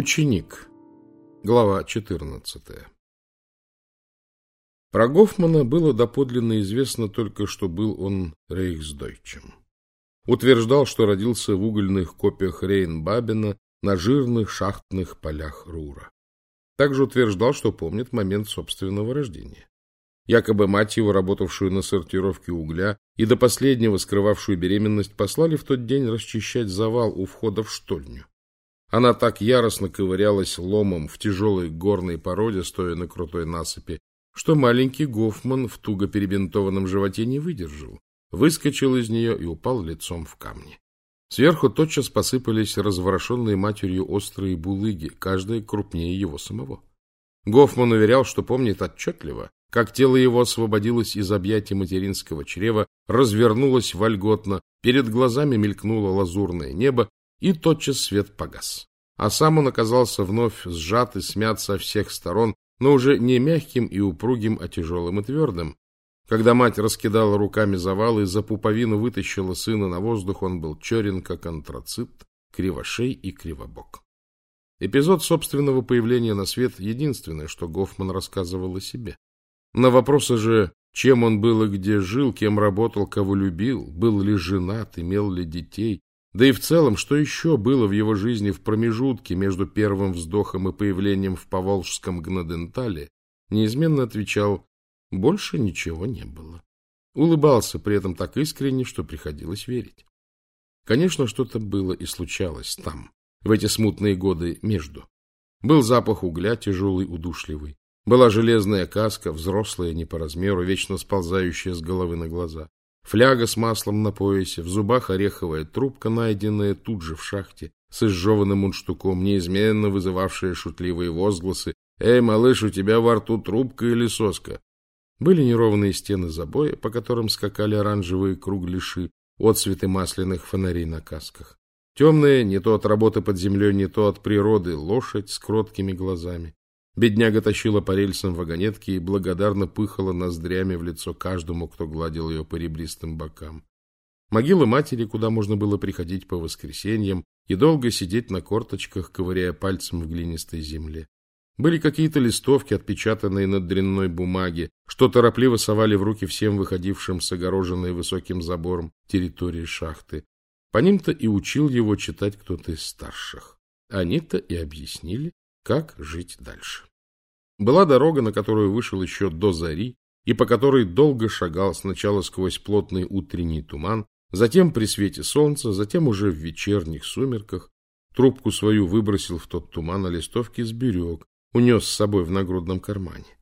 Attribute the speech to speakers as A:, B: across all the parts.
A: Ученик. Глава 14. Про Гофмана было доподлинно известно только, что был он рейхсдойчем. Утверждал, что родился в угольных копиях Рейнбабена на жирных шахтных полях Рура. Также утверждал, что помнит момент собственного рождения. Якобы мать его, работавшую на сортировке угля и до последнего скрывавшую беременность, послали в тот день расчищать завал у входа в штольню. Она так яростно ковырялась ломом в тяжелой горной породе, стоя на крутой насыпи, что маленький Гофман в туго перебинтованном животе не выдержал, выскочил из нее и упал лицом в камни. Сверху тотчас посыпались разворошенные матерью острые булыги, каждая крупнее его самого. Гофман уверял, что помнит отчетливо, как тело его освободилось из объятий материнского чрева, развернулось вольготно, перед глазами мелькнуло лазурное небо, и тотчас свет погас. А сам он оказался вновь сжат и смят со всех сторон, но уже не мягким и упругим, а тяжелым и твердым. Когда мать раскидала руками завал и за пуповину вытащила сына на воздух, он был черен, как антрацит, кривошей и кривобок. Эпизод собственного появления на свет — единственное, что Гофман рассказывал о себе. На вопросы же, чем он был и где жил, кем работал, кого любил, был ли женат, имел ли детей, да и в целом, что еще было в его жизни в промежутке между первым вздохом и появлением в Поволжском Гнадентале, неизменно отвечал «больше ничего не было». Улыбался при этом так искренне, что приходилось верить. Конечно, что-то было и случалось там, в эти смутные годы между. Был запах угля, тяжелый, удушливый. Была железная каска, взрослая, не по размеру, вечно сползающая с головы на глаза фляга с маслом на поясе, в зубах ореховая трубка, найденная тут же в шахте, с изжеванным мундштуком, неизменно вызывавшая шутливые возгласы «Эй, малыш, у тебя во рту трубка или соска?» Были неровные стены забоя, по которым скакали оранжевые кругляши, отцветы масляных фонарей на касках. Темная, не то от работы под землей, не то от природы, лошадь с кроткими глазами. Бедняга тащила по рельсам вагонетки и благодарно пыхала ноздрями в лицо каждому, кто гладил ее по ребристым бокам. Могила матери, куда можно было приходить по воскресеньям и долго сидеть на корточках, ковыряя пальцем в глинистой земле. Были какие-то листовки, отпечатанные на дрянной бумаге, что торопливо совали в руки всем выходившим с огороженной высоким забором территории шахты. По ним-то и учил его читать кто-то из старших. Они-то и объяснили, как жить дальше. Была дорога, на которую вышел еще до зари, и по которой долго шагал сначала сквозь плотный утренний туман, затем при свете солнца, затем уже в вечерних сумерках. Трубку свою выбросил в тот туман, а листовки сберег, унес с собой в нагрудном кармане.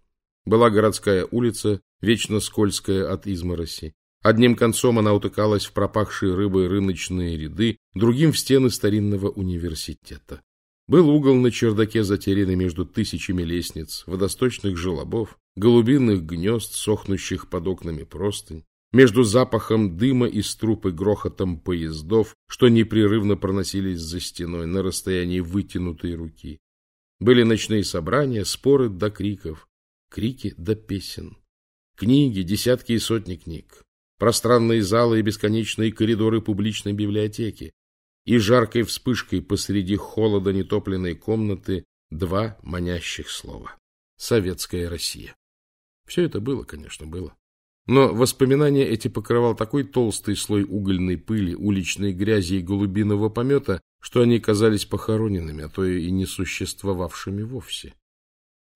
A: Была городская улица, вечно скользкая от измороси. Одним концом она утыкалась в пропахшие рыбой рыночные ряды, другим в стены старинного университета. Был угол на чердаке, затерянный между тысячами лестниц, водосточных желобов, голубиных гнезд, сохнущих под окнами простынь, между запахом дыма из труб и грохотом поездов, что непрерывно проносились за стеной на расстоянии вытянутой руки. Были ночные собрания, споры до криков, крики до песен. Книги, десятки и сотни книг. Пространные залы и бесконечные коридоры публичной библиотеки, и жаркой вспышкой посреди холода нетопленной комнаты два манящих слова. Советская Россия. Все это было, конечно, было. Но воспоминания эти покрывал такой толстый слой угольной пыли, уличной грязи и голубиного помета, что они казались похороненными, а то и не существовавшими вовсе.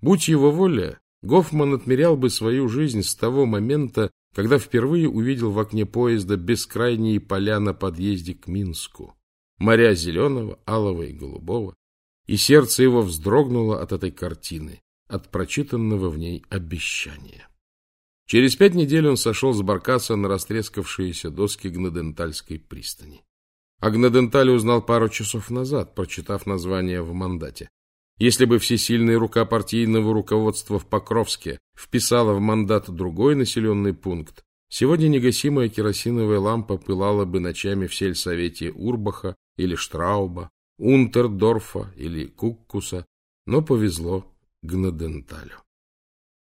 A: Будь его воля, Гофман отмерял бы свою жизнь с того момента, когда впервые увидел в окне поезда бескрайние поля на подъезде к Минску моря зеленого, алого и голубого, и сердце его вздрогнуло от этой картины, от прочитанного в ней обещания. Через пять недель он сошел с баркаса на растрескавшиеся доски Гнадентальской пристани. О Гнадентале узнал пару часов назад, прочитав название в мандате. Если бы всесильная рука партийного руководства в Покровске вписала в мандат другой населенный пункт, сегодня негасимая керосиновая лампа пылала бы ночами в сельсовете Урбаха или Штрауба, Унтердорфа или Куккуса, но повезло Гнаденталю.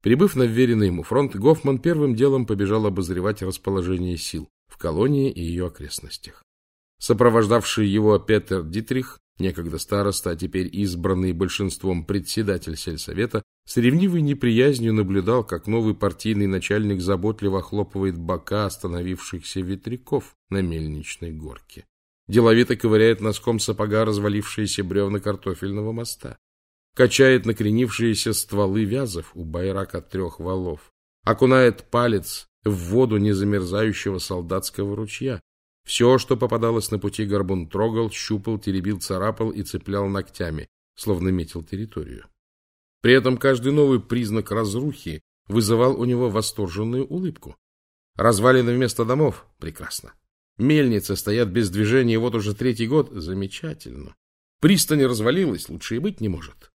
A: Прибыв на вверенный ему фронт, Гофман первым делом побежал обозревать расположение сил в колонии и ее окрестностях. Сопровождавший его Петер Дитрих некогда староста, а теперь избранный большинством председатель сельсовета, с ревнивой неприязнью наблюдал, как новый партийный начальник заботливо хлопывает бока остановившихся ветряков на мельничной горке. Деловито ковыряет носком сапога развалившиеся бревна картофельного моста. Качает накренившиеся стволы вязов у байрака трех валов. Окунает палец в воду незамерзающего солдатского ручья, все, что попадалось на пути, горбун трогал, щупал, теребил, царапал и цеплял ногтями, словно метил территорию. При этом каждый новый признак разрухи вызывал у него восторженную улыбку. Развалины вместо домов — прекрасно. Мельницы стоят без движения вот уже третий год — замечательно. Пристань развалилась, лучше и быть не может.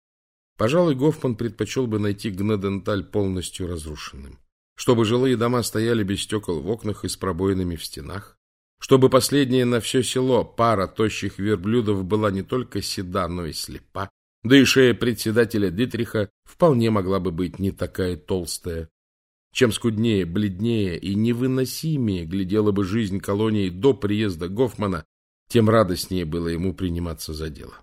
A: Пожалуй, Гофман предпочел бы найти Гнеденталь полностью разрушенным. Чтобы жилые дома стояли без стекол в окнах и с пробоинами в стенах, чтобы последняя на все село пара тощих верблюдов была не только седа, но и слепа, да и шея председателя Дитриха вполне могла бы быть не такая толстая. Чем скуднее, бледнее и невыносимее глядела бы жизнь колонии до приезда Гофмана, тем радостнее было ему приниматься за дело.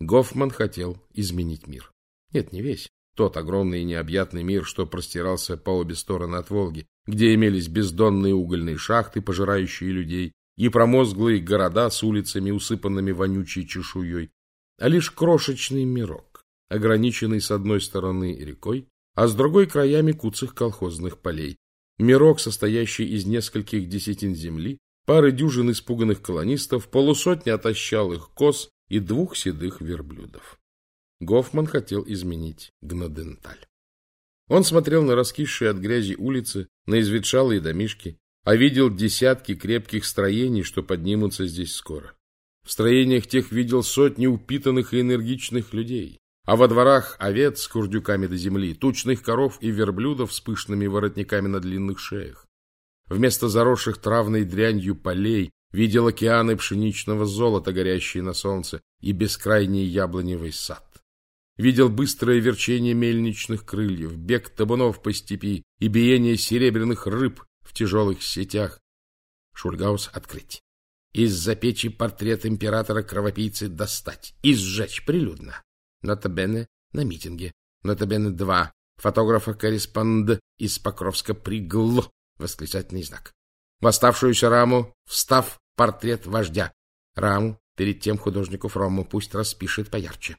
A: Гофман хотел изменить мир. Нет, не весь. Тот огромный и необъятный мир, что простирался по обе стороны от Волги, где имелись бездонные угольные шахты, пожирающие людей, и промозглые города с улицами, усыпанными вонючей чешуей, а лишь крошечный мирок, ограниченный с одной стороны рекой, а с другой краями куцых колхозных полей. Мирок, состоящий из нескольких десятин земли, пары дюжин испуганных колонистов, полусотни отощалых коз и двух седых верблюдов. Гофман хотел изменить Гнаденталь. Он смотрел на раскисшие от грязи улицы, на изветшалые домишки, а видел десятки крепких строений, что поднимутся здесь скоро. В строениях тех видел сотни упитанных и энергичных людей, а во дворах овец с курдюками до земли, тучных коров и верблюдов с пышными воротниками на длинных шеях. Вместо заросших травной дрянью полей видел океаны пшеничного золота, горящие на солнце, и бескрайний яблоневый сад видел быстрое верчение мельничных крыльев, бег табунов по степи и биение серебряных рыб в тяжелых сетях. Шульгаус открыть. Из-за печи портрет императора-кровопийцы достать и сжечь прилюдно. Нотабене на митинге. Нотабене 2. Фотографа-корреспонд из Покровска пригл. Восклицательный знак. В оставшуюся раму встав портрет вождя. Раму перед тем художнику Фрому пусть распишет поярче.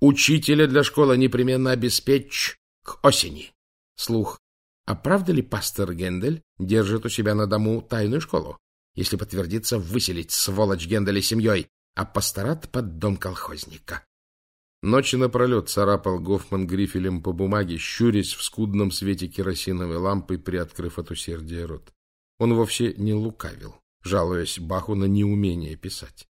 A: Учителя для школы непременно обеспечь к осени. Слух. А правда ли пастор Гендель держит у себя на дому тайную школу? Если подтвердится, выселить сволочь Генделя семьей, а пасторат под дом колхозника. Ночи напролет царапал Гофман грифелем по бумаге, щурясь в скудном свете керосиновой лампы, приоткрыв от усердия рот. Он вовсе не лукавил, жалуясь Баху на неумение писать.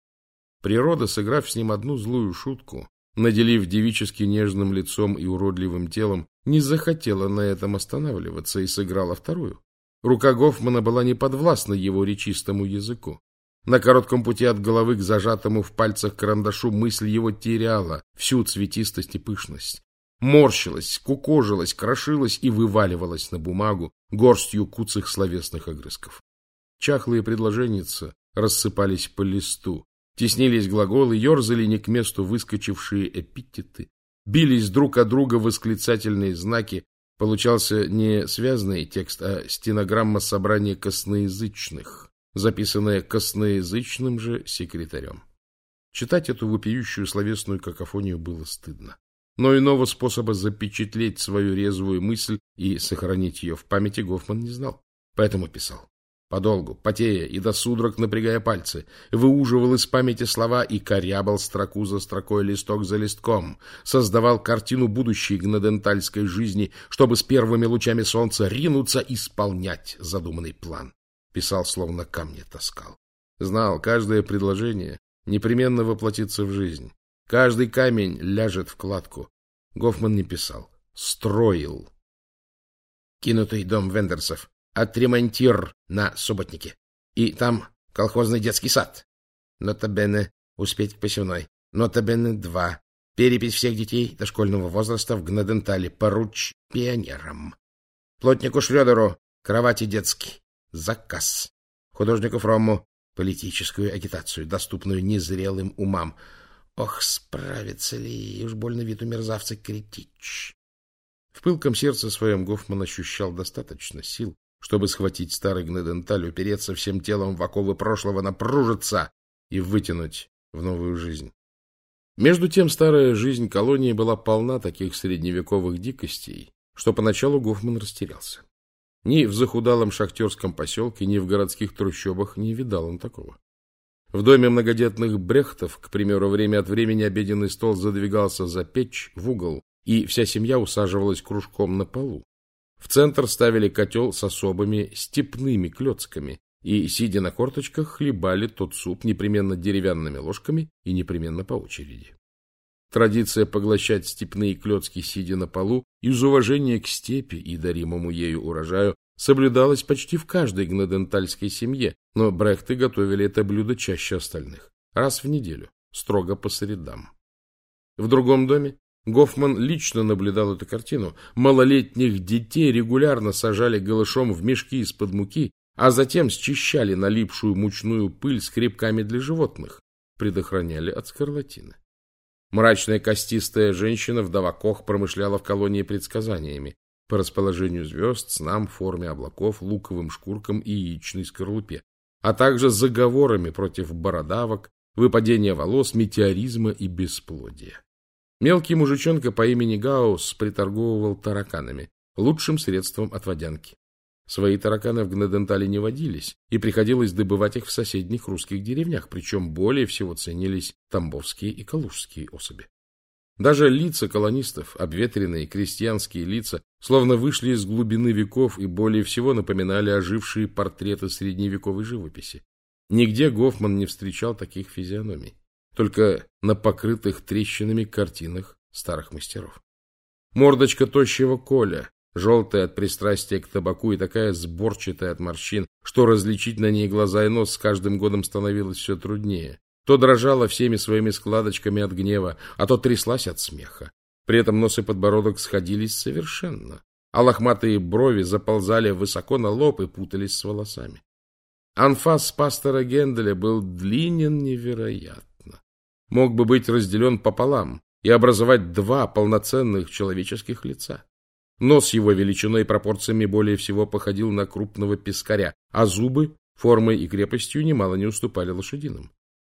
A: Природа, сыграв с ним одну злую шутку, наделив девически нежным лицом и уродливым телом, не захотела на этом останавливаться и сыграла вторую. Рука Гофмана была не подвластна его речистому языку. На коротком пути от головы к зажатому в пальцах карандашу мысль его теряла всю цветистость и пышность. Морщилась, кукожилась, крошилась и вываливалась на бумагу горстью куцых словесных огрызков. Чахлые предложеницы рассыпались по листу, Теснились глаголы, ерзали не к месту выскочившие эпитеты, бились друг от друга восклицательные знаки. Получался не связанный текст, а стенограмма собрания косноязычных, записанная косноязычным же секретарем. Читать эту вопиющую словесную какофонию было стыдно. Но иного способа запечатлеть свою резвую мысль и сохранить ее в памяти Гофман не знал, поэтому писал. Подолгу, потея и до судорог напрягая пальцы, выуживал из памяти слова и корябал строку за строкой, листок за листком, создавал картину будущей гнадентальской жизни, чтобы с первыми лучами солнца ринуться исполнять задуманный план. Писал, словно камни таскал. Знал, каждое предложение непременно воплотится в жизнь. Каждый камень ляжет в кладку. Гофман не писал, строил. Кинутый дом Вендерсов отремонтир на субботнике. И там колхозный детский сад. Нотабене успеть к посевной. Нотабене два. Перепись всех детей дошкольного возраста в Гнадентале. Поруч пионерам. Плотнику Шрёдеру кровати детский. Заказ. Художнику Фрому политическую агитацию, доступную незрелым умам.
B: Ох, справится ли, уж больно вид у мерзавца критич.
A: В пылком сердце своем Гофман ощущал достаточно сил, чтобы схватить старый гнеденталь, упереться всем телом в оковы прошлого, напружиться и вытянуть в новую жизнь. Между тем старая жизнь колонии была полна таких средневековых дикостей, что поначалу Гофман растерялся. Ни в захудалом шахтерском поселке, ни в городских трущобах не видал он такого. В доме многодетных брехтов, к примеру, время от времени обеденный стол задвигался за печь в угол, и вся семья усаживалась кружком на полу. В центр ставили котел с особыми степными клетками, и, сидя на корточках, хлебали тот суп непременно деревянными ложками и непременно по очереди. Традиция поглощать степные клетки, сидя на полу, из уважения к степи и даримому ею урожаю, соблюдалась почти в каждой гнадентальской семье, но брехты готовили это блюдо чаще остальных, раз в неделю, строго по средам. В другом доме Гофман лично наблюдал эту картину. Малолетних детей регулярно сажали голышом в мешки из-под муки, а затем счищали налипшую мучную пыль скребками для животных, предохраняли от скарлатины. Мрачная костистая женщина, вдова Кох, промышляла в колонии предсказаниями по расположению звезд, снам, форме облаков, луковым шкуркам и яичной скорлупе, а также заговорами против бородавок, выпадения волос, метеоризма и бесплодия. Мелкий мужичонка по имени Гаус приторговывал тараканами, лучшим средством от водянки. Свои тараканы в Гнедентале не водились, и приходилось добывать их в соседних русских деревнях, причем более всего ценились тамбовские и калужские особи. Даже лица колонистов, обветренные крестьянские лица, словно вышли из глубины веков и более всего напоминали ожившие портреты средневековой живописи. Нигде Гофман не встречал таких физиономий только на покрытых трещинами картинах старых мастеров. Мордочка тощего Коля, желтая от пристрастия к табаку и такая сборчатая от морщин, что различить на ней глаза и нос с каждым годом становилось все труднее. То дрожала всеми своими складочками от гнева, а то тряслась от смеха. При этом нос и подбородок сходились совершенно, а лохматые брови заползали высоко на лоб и путались с волосами. Анфас пастора Генделя был длинен невероятно мог бы быть разделен пополам и образовать два полноценных человеческих лица. Нос его величиной и пропорциями более всего походил на крупного пескаря, а зубы формой и крепостью немало не уступали лошадиным.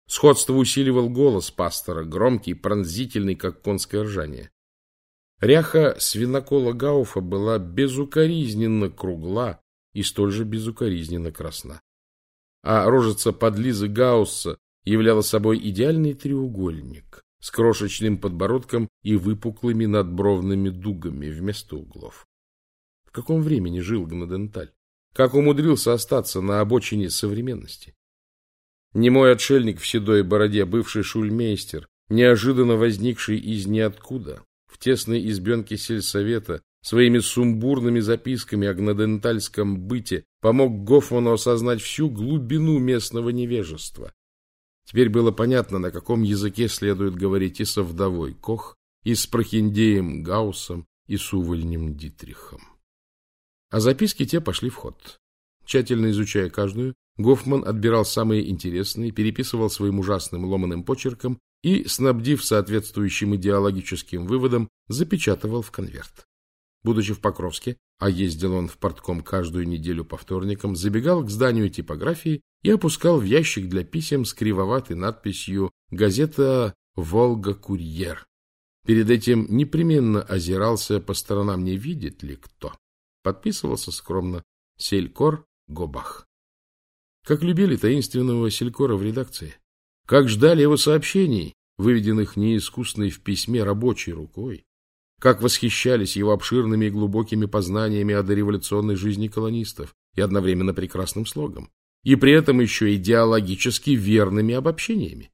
A: Сходство усиливал голос пастора, громкий, пронзительный, как конское ржание. Ряха свинокола Гауфа была безукоризненно кругла и столь же безукоризненно красна. А рожица подлизы Гаусса являла собой идеальный треугольник с крошечным подбородком и выпуклыми надбровными дугами вместо углов. В каком времени жил Гнаденталь? Как умудрился остаться на обочине современности? Немой отшельник в седой бороде, бывший шульмейстер, неожиданно возникший из ниоткуда, в тесной избенке сельсовета, своими сумбурными записками о гнадентальском быте помог Гофману осознать всю глубину местного невежества, Теперь было понятно, на каком языке следует говорить и со вдовой Кох, и с прохиндеем Гауссом, и с увольнем Дитрихом. А записки те пошли в ход. Тщательно изучая каждую, Гофман отбирал самые интересные, переписывал своим ужасным ломаным почерком и, снабдив соответствующим идеологическим выводом, запечатывал в конверт. Будучи в Покровске, а ездил он в портком каждую неделю по вторникам, забегал к зданию типографии и опускал в ящик для писем с кривоватой надписью «Газета «Волга-Курьер». Перед этим непременно озирался по сторонам, не видит ли кто. Подписывался скромно «Селькор Гобах». Как любили таинственного Селькора в редакции. Как ждали его сообщений, выведенных неискусной в письме рабочей рукой как восхищались его обширными и глубокими познаниями о дореволюционной жизни колонистов и одновременно прекрасным слогом, и при этом еще идеологически верными обобщениями.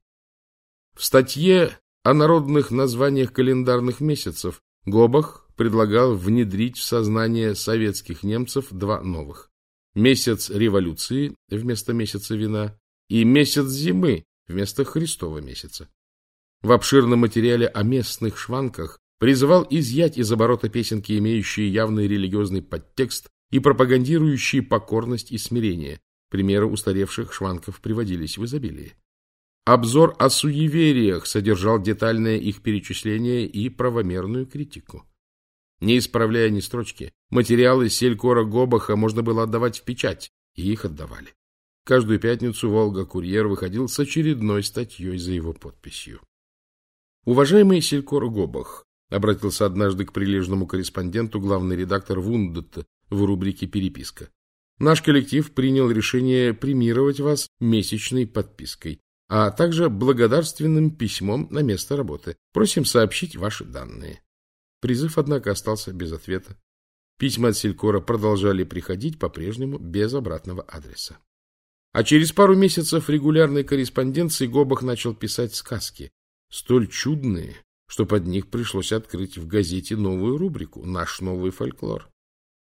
A: В статье о народных названиях календарных месяцев Гобах предлагал внедрить в сознание советских немцев два новых. Месяц революции вместо месяца вина и месяц зимы вместо Христова месяца. В обширном материале о местных шванках призывал изъять из оборота песенки, имеющие явный религиозный подтекст и пропагандирующие покорность и смирение. Примеры устаревших шванков приводились в изобилии. Обзор о суевериях содержал детальное их перечисление и правомерную критику. Не исправляя ни строчки, материалы селькора Гобаха можно было отдавать в печать, и их отдавали. Каждую пятницу «Волга-курьер» выходил с очередной статьей за его подписью. «Уважаемый Селькор Гобах», — обратился однажды к прилежному корреспонденту главный редактор Вундет в рубрике «Переписка». «Наш коллектив принял решение премировать вас месячной подпиской а также благодарственным письмом на место работы. Просим сообщить ваши данные. Призыв, однако, остался без ответа. Письма от Селькора продолжали приходить по-прежнему без обратного адреса. А через пару месяцев регулярной корреспонденции Гобах начал писать сказки, столь чудные, что под них пришлось открыть в газете новую рубрику «Наш новый фольклор».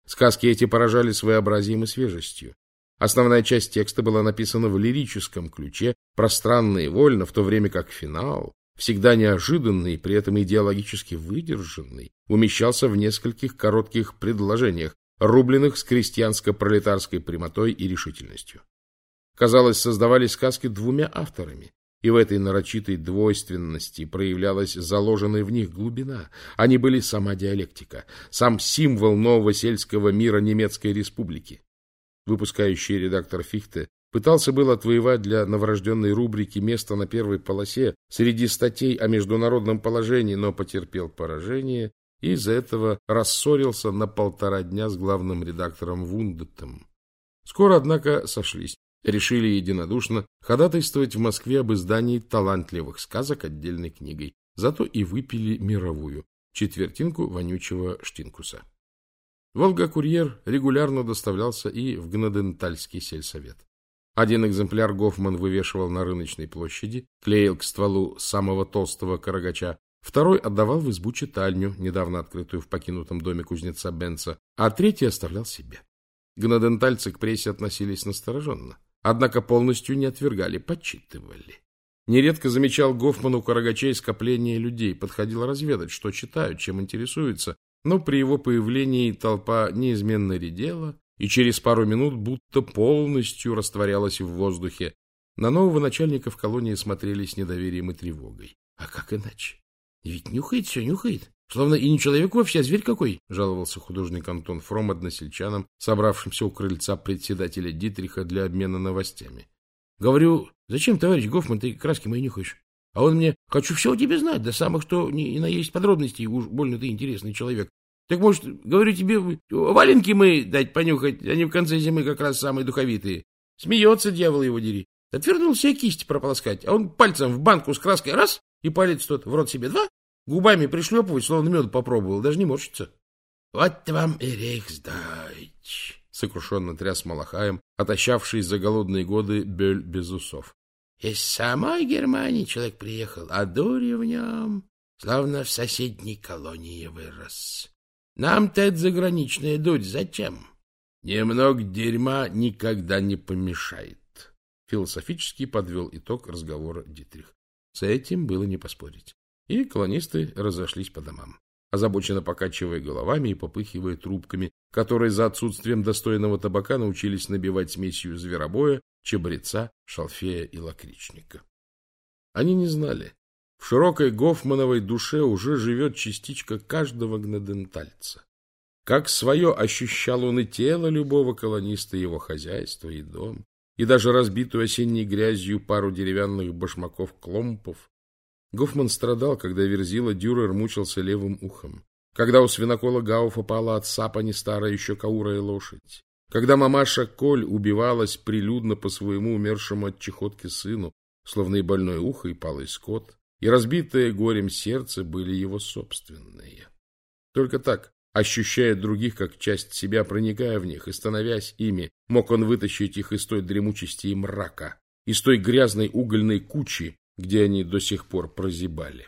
A: Сказки эти поражали своеобразием и свежестью. Основная часть текста была написана в лирическом ключе, пространно и вольно, в то время как финал, всегда неожиданный, при этом идеологически выдержанный, умещался в нескольких коротких предложениях, рубленных с крестьянско-пролетарской прямотой и решительностью. Казалось, создавались сказки двумя авторами, и в этой нарочитой двойственности проявлялась заложенная в них глубина. Они были сама диалектика, сам символ нового сельского мира немецкой республики. Выпускающий редактор Фихте пытался был отвоевать для новорожденной рубрики место на первой полосе среди статей о международном положении, но потерпел поражение и из-за этого рассорился на полтора дня с главным редактором Вундетом. Скоро, однако, сошлись. Решили единодушно ходатайствовать в Москве об издании талантливых сказок отдельной книгой. Зато и выпили мировую четвертинку вонючего штинкуса. Волга-курьер регулярно доставлялся и в Гнадентальский сельсовет. Один экземпляр Гофман вывешивал на рыночной площади, клеил к стволу самого толстого карагача, второй отдавал в избу читальню, недавно открытую в покинутом доме кузнеца Бенца, а третий оставлял себе. Гнадентальцы к прессе относились настороженно, однако полностью не отвергали, подчитывали. Нередко замечал Гофман у карагачей скопление людей, подходил разведать, что читают, чем интересуются, но при его появлении толпа неизменно редела и через пару минут будто полностью растворялась в воздухе. На нового начальника в колонии смотрели с недоверием и тревогой. А как иначе? Ведь нюхает все, нюхает. Словно и не человек вовсе, а зверь какой, жаловался художник Антон Фром односельчанам, собравшимся у крыльца председателя Дитриха для обмена новостями. Говорю, зачем, товарищ Гофман, ты краски мои нюхаешь? А он мне, хочу все о тебе знать, до самых, что не, не есть подробностей, уж больно ты интересный человек. Так, может, говорю тебе, валенки мы дать понюхать, они в конце зимы как раз самые духовитые. Смеется, дьявол его дери. Отвернул себе кисть прополоскать, а он пальцем в банку с краской раз, и палец тот в рот себе два, губами пришлепывать, словно мед попробовал, даже не морщится. — Вот вам и рейхсдайч, — сокрушенно тряс Малахаем, отощавший за голодные годы Бёль без усов. Из самой Германии человек приехал, а дури в нем, словно в соседней колонии вырос. Нам-то это заграничная дурь зачем? Немного дерьма никогда не помешает. Философически подвел итог разговора Дитрих. С этим было не поспорить. И колонисты разошлись по домам, озабоченно покачивая головами и попыхивая трубками, которые за отсутствием достойного табака научились набивать смесью зверобоя, чабреца, шалфея и лакричника. Они не знали. В широкой гофмановой душе уже живет частичка каждого гнадентальца. Как свое ощущал он и тело любого колониста, его хозяйство и дом, и даже разбитую осенней грязью пару деревянных башмаков-кломпов. Гофман страдал, когда Верзила Дюрер мучился левым ухом, когда у свинокола Гауфа пала от сапа не старая еще каурая лошадь, когда мамаша Коль убивалась прилюдно по своему умершему от чехотки сыну, словно и больное ухо, и палый скот, и разбитое горем сердце были его собственные. Только так, ощущая других как часть себя, проникая в них и становясь ими, мог он вытащить их из той дремучести и мрака, из той грязной угольной кучи, где они до сих пор прозябали.